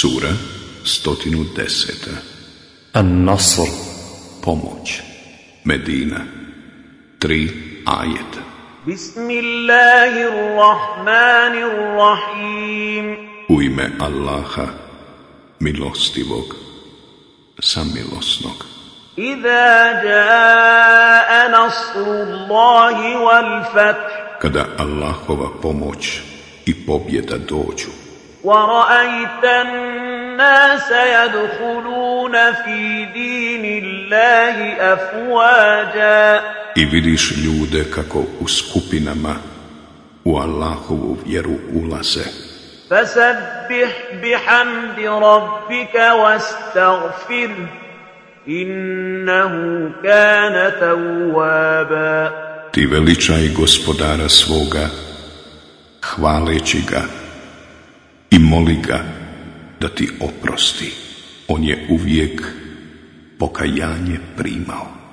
Sura 110. An-Nasr Pomoć. Medina 3 ajeta. Bismillahirrahmanirrahim. U ime Allaha milostivog samilosnog. Iza jaa nasrullahi wal fath. Kada Allahova pomoć i pobjeda dođu ورأيت الناس يدخلون في دين الله أفواجا I vidiš ljude kako u skupinama u Allahovu vjeru ulaze فسبح بحمد ربك واستغفره إنه كان توابا Ti veličaj gospodara svoga, hvaleći ga i moli ga da ti oprosti. On je uvijek pokajanje primao.